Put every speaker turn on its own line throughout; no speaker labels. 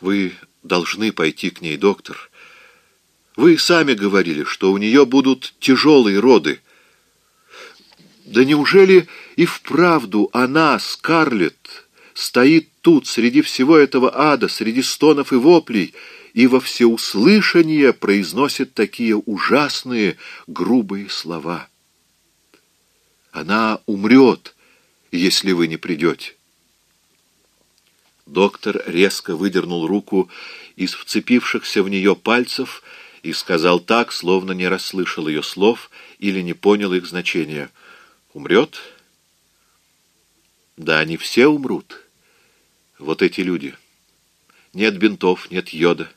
Вы должны пойти к ней, доктор. Вы сами говорили, что у нее будут тяжелые роды. Да неужели и вправду она, Скарлетт, стоит тут, среди всего этого ада, среди стонов и воплей, и во всеуслышание произносит такие ужасные, грубые слова? Она умрет, если вы не придете. Доктор резко выдернул руку из вцепившихся в нее пальцев и сказал так, словно не расслышал ее слов или не понял их значения. «Умрет?» «Да, они все умрут. Вот эти люди. Нет бинтов, нет йода,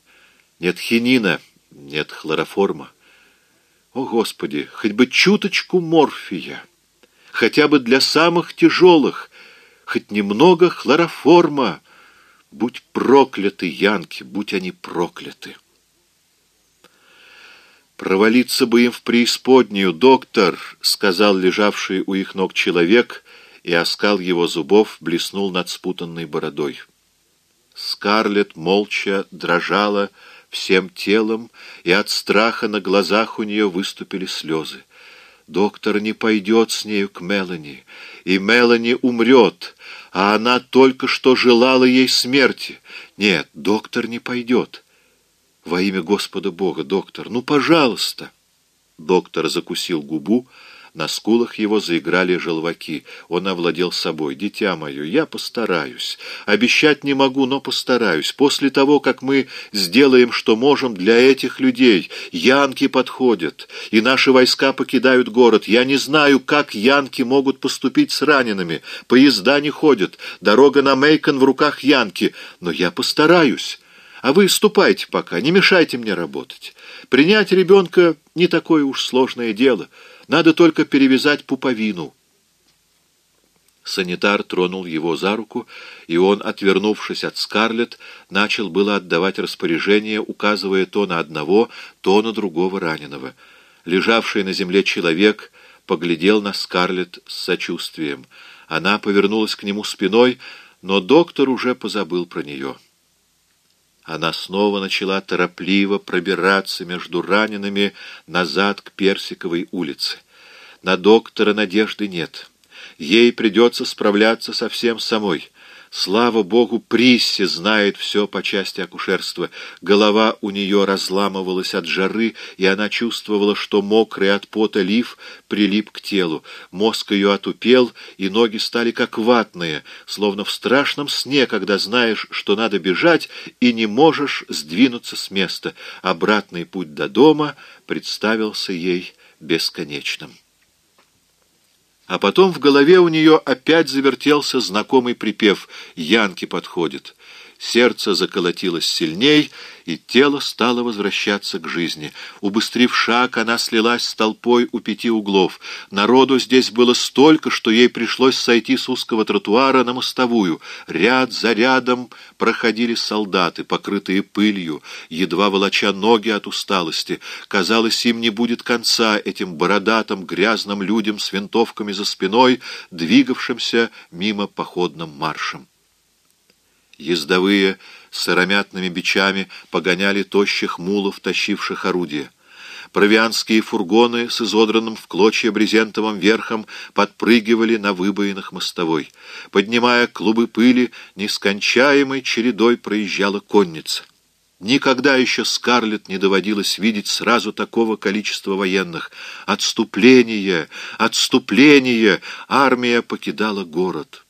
нет хинина, нет хлороформа. О, Господи, хоть бы чуточку морфия, хотя бы для самых тяжелых, хоть немного хлороформа. Будь прокляты, янки, будь они прокляты!» «Провалиться бы им в преисподнюю, доктор!» — сказал лежавший у их ног человек, и оскал его зубов блеснул над спутанной бородой. Скарлетт молча дрожала всем телом, и от страха на глазах у нее выступили слезы. Доктор не пойдет с нею к Мелани, и Мелани умрет, а она только что желала ей смерти. Нет, доктор не пойдет. Во имя Господа Бога, доктор, ну, пожалуйста!» Доктор закусил губу, на скулах его заиграли желваки. Он овладел собой. «Дитя мое, я постараюсь. Обещать не могу, но постараюсь. После того, как мы сделаем, что можем для этих людей, янки подходят, и наши войска покидают город. Я не знаю, как янки могут поступить с ранеными. Поезда не ходят, дорога на Мейкон в руках янки. Но я постараюсь». А вы ступайте пока, не мешайте мне работать. Принять ребенка не такое уж сложное дело. Надо только перевязать пуповину». Санитар тронул его за руку, и он, отвернувшись от Скарлетт, начал было отдавать распоряжение, указывая то на одного, то на другого раненого. Лежавший на земле человек поглядел на Скарлетт с сочувствием. Она повернулась к нему спиной, но доктор уже позабыл про нее. Она снова начала торопливо пробираться между ранеными назад к Персиковой улице. На доктора надежды нет. Ей придется справляться совсем самой. Слава богу, Присси знает все по части акушерства. Голова у нее разламывалась от жары, и она чувствовала, что мокрый от пота лиф прилип к телу. Мозг ее отупел, и ноги стали как ватные, словно в страшном сне, когда знаешь, что надо бежать, и не можешь сдвинуться с места. Обратный путь до дома представился ей бесконечным. А потом в голове у нее опять завертелся знакомый припев «Янки подходит». Сердце заколотилось сильней, и тело стало возвращаться к жизни. Убыстрив шаг, она слилась с толпой у пяти углов. Народу здесь было столько, что ей пришлось сойти с узкого тротуара на мостовую. Ряд за рядом проходили солдаты, покрытые пылью, едва волоча ноги от усталости. Казалось, им не будет конца этим бородатым, грязным людям с винтовками за спиной, двигавшимся мимо походным маршем. Ездовые с сыромятными бичами погоняли тощих мулов, тащивших орудия. Провианские фургоны с изодранным в клочья брезентовым верхом подпрыгивали на выбоинах мостовой. Поднимая клубы пыли, нескончаемой чередой проезжала конница. Никогда еще Скарлетт не доводилось видеть сразу такого количества военных. Отступление! Отступление! Армия покидала город.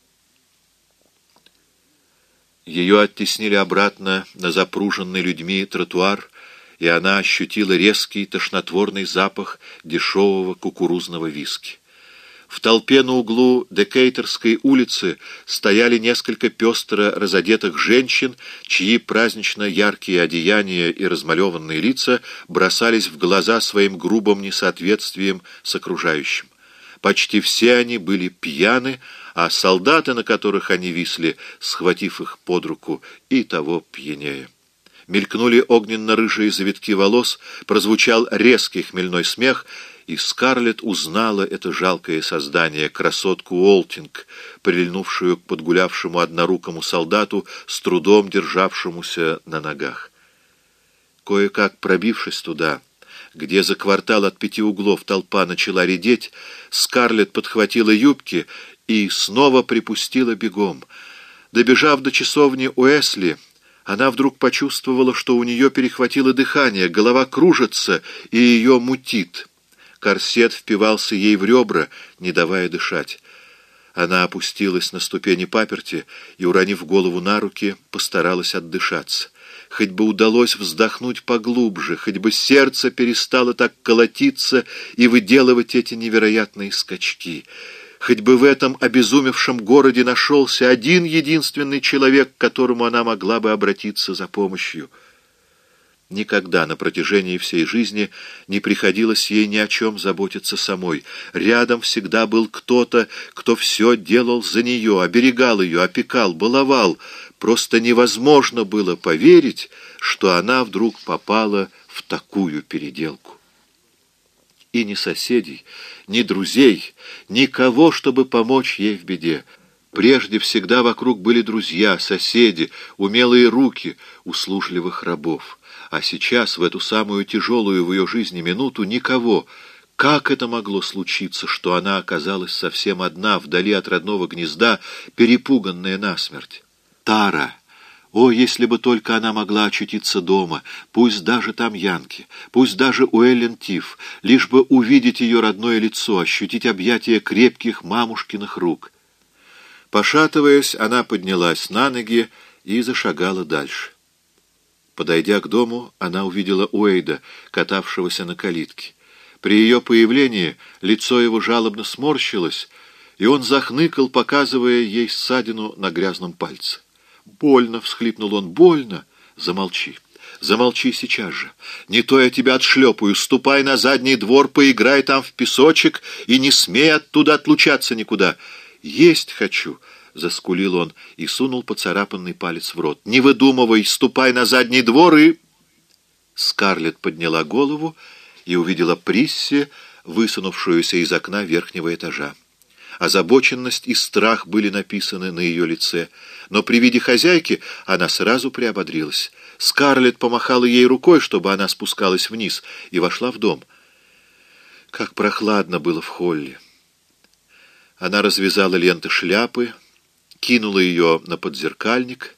Ее оттеснили обратно на запруженный людьми тротуар, и она ощутила резкий тошнотворный запах дешевого кукурузного виски. В толпе на углу Декейтерской улицы стояли несколько пестро разодетых женщин, чьи празднично яркие одеяния и размалеванные лица бросались в глаза своим грубым несоответствием с окружающим. Почти все они были пьяны, а солдаты, на которых они висли, схватив их под руку, и того пьянее. Мелькнули огненно-рыжие завитки волос, прозвучал резкий хмельной смех, и Скарлетт узнала это жалкое создание, красотку Уолтинг, прильнувшую к подгулявшему однорукому солдату, с трудом державшемуся на ногах. Кое-как пробившись туда, где за квартал от пяти углов толпа начала редеть, Скарлетт подхватила юбки и снова припустила бегом. Добежав до часовни Уэсли, она вдруг почувствовала, что у нее перехватило дыхание, голова кружится и ее мутит. Корсет впивался ей в ребра, не давая дышать. Она опустилась на ступени паперти и, уронив голову на руки, постаралась отдышаться. Хоть бы удалось вздохнуть поглубже, хоть бы сердце перестало так колотиться и выделывать эти невероятные скачки. Хоть бы в этом обезумевшем городе нашелся один единственный человек, к которому она могла бы обратиться за помощью — Никогда на протяжении всей жизни не приходилось ей ни о чем заботиться самой. Рядом всегда был кто-то, кто все делал за нее, оберегал ее, опекал, баловал. Просто невозможно было поверить, что она вдруг попала в такую переделку. И ни соседей, ни друзей, никого, чтобы помочь ей в беде. Прежде всегда вокруг были друзья, соседи, умелые руки услужливых рабов. А сейчас, в эту самую тяжелую в ее жизни минуту, никого. Как это могло случиться, что она оказалась совсем одна, вдали от родного гнезда, перепуганная насмерть? Тара! О, если бы только она могла очутиться дома, пусть даже там Янки, пусть даже у Эллен Тиф, лишь бы увидеть ее родное лицо, ощутить объятия крепких мамушкиных рук. Пошатываясь, она поднялась на ноги и зашагала дальше. Подойдя к дому, она увидела Уэйда, катавшегося на калитке. При ее появлении лицо его жалобно сморщилось, и он захныкал, показывая ей ссадину на грязном пальце. «Больно!» — всхлипнул он. «Больно!» «Замолчи! Замолчи сейчас же! Не то я тебя отшлепаю! Ступай на задний двор, поиграй там в песочек и не смей оттуда отлучаться никуда! Есть хочу!» Заскулил он и сунул поцарапанный палец в рот. «Не выдумывай, ступай на задний двор и...» Скарлетт подняла голову и увидела Присси, высунувшуюся из окна верхнего этажа. Озабоченность и страх были написаны на ее лице, но при виде хозяйки она сразу приободрилась. Скарлетт помахала ей рукой, чтобы она спускалась вниз, и вошла в дом. Как прохладно было в холле. Она развязала ленты шляпы, кинула ее на подзеркальник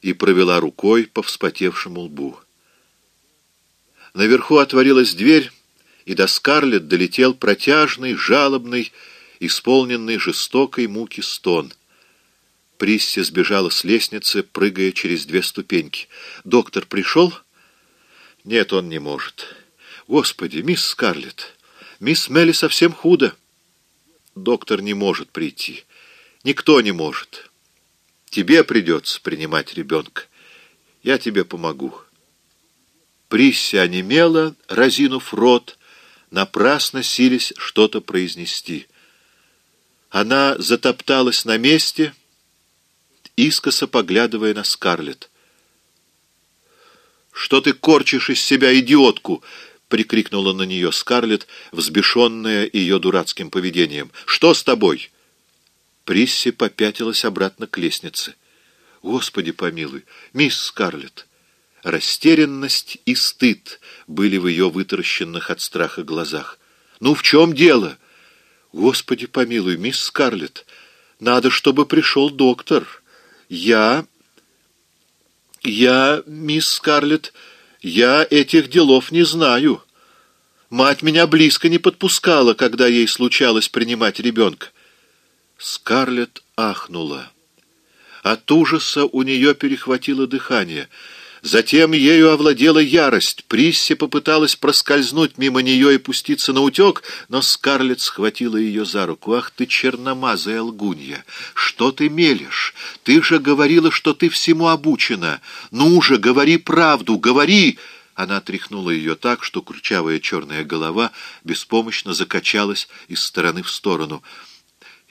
и провела рукой по вспотевшему лбу. Наверху отворилась дверь, и до Скарлетт долетел протяжный, жалобный, исполненный жестокой муки стон. Присси сбежала с лестницы, прыгая через две ступеньки. «Доктор пришел?» «Нет, он не может». «Господи, мисс Скарлетт, мисс Мелли совсем худо». «Доктор не может прийти». Никто не может. Тебе придется принимать ребенка. Я тебе помогу. Присси онемела, разинув рот, напрасно сились что-то произнести. Она затопталась на месте, искоса поглядывая на Скарлетт. «Что ты корчишь из себя идиотку?» — прикрикнула на нее Скарлетт, взбешенная ее дурацким поведением. «Что с тобой?» Присси попятилась обратно к лестнице. «Господи помилуй, мисс Скарлетт!» Растерянность и стыд были в ее вытаращенных от страха глазах. «Ну, в чем дело?» «Господи помилуй, мисс Скарлетт! Надо, чтобы пришел доктор. Я... Я, мисс Скарлетт, я этих делов не знаю. Мать меня близко не подпускала, когда ей случалось принимать ребенка. Скарлетт ахнула. От ужаса у нее перехватило дыхание. Затем ею овладела ярость. Присси попыталась проскользнуть мимо нее и пуститься на утек, но Скарлетт схватила ее за руку. «Ах ты, черномазая лгунья! Что ты мелешь? Ты же говорила, что ты всему обучена! Ну же, говори правду, говори!» Она тряхнула ее так, что курчавая черная голова беспомощно закачалась из стороны в сторону —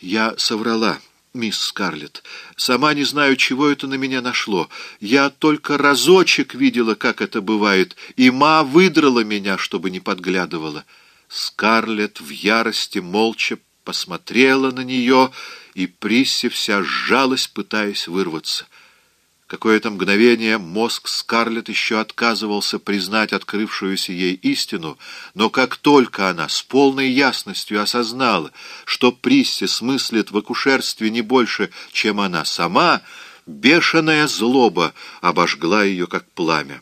я соврала, мисс Скарлетт. Сама не знаю, чего это на меня нашло. Я только разочек видела, как это бывает, и ма выдрала меня, чтобы не подглядывала. Скарлетт в ярости молча посмотрела на нее, и Присси вся сжалась, пытаясь вырваться. Какое-то мгновение мозг Скарлетт еще отказывался признать открывшуюся ей истину, но как только она с полной ясностью осознала, что Присси смыслит в акушерстве не больше, чем она сама, бешеная злоба обожгла ее, как пламя.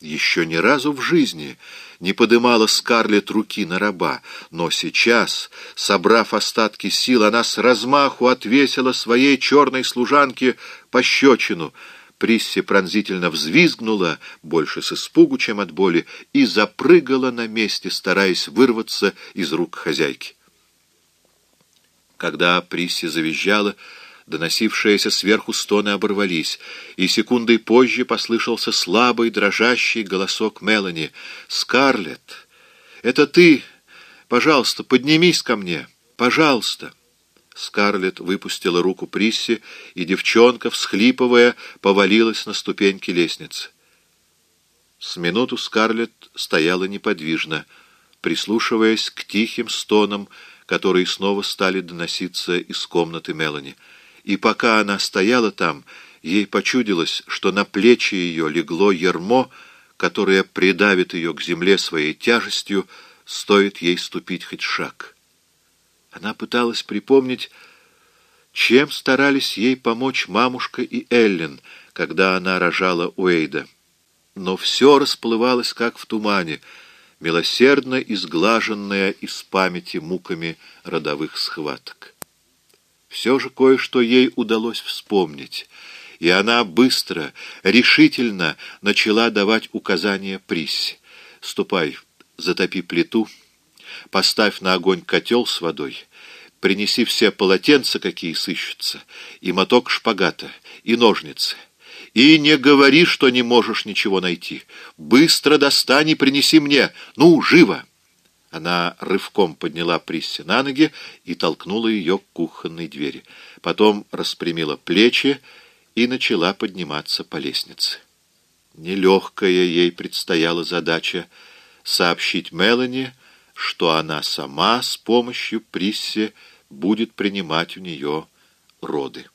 Еще ни разу в жизни не подымала Скарлетт руки на раба, но сейчас, собрав остатки сил, она с размаху отвесила своей черной служанке пощечину. Присси пронзительно взвизгнула, больше с испугу, чем от боли, и запрыгала на месте, стараясь вырваться из рук хозяйки. Когда Присси завизжала, Доносившиеся сверху стоны оборвались, и секундой позже послышался слабый, дрожащий голосок Мелани. «Скарлетт, это ты! Пожалуйста, поднимись ко мне! Пожалуйста!» Скарлетт выпустила руку Присси, и девчонка, всхлипывая, повалилась на ступеньки лестницы. С минуту Скарлетт стояла неподвижно, прислушиваясь к тихим стонам, которые снова стали доноситься из комнаты Мелани и пока она стояла там, ей почудилось, что на плечи ее легло ермо, которое придавит ее к земле своей тяжестью, стоит ей ступить хоть шаг. Она пыталась припомнить, чем старались ей помочь мамушка и Эллен, когда она рожала Уэйда. Но все расплывалось, как в тумане, милосердно изглаженное из памяти муками родовых схваток. Все же кое-что ей удалось вспомнить, и она быстро, решительно начала давать указания Приссе. «Ступай, затопи плиту, поставь на огонь котел с водой, принеси все полотенца, какие сыщутся, и моток шпагата, и ножницы». И не говори, что не можешь ничего найти. Быстро достань и принеси мне. Ну, живо!» Она рывком подняла Присси на ноги и толкнула ее к кухонной двери. Потом распрямила плечи и начала подниматься по лестнице. Нелегкая ей предстояла задача сообщить Мелани, что она сама с помощью Присси будет принимать у нее роды.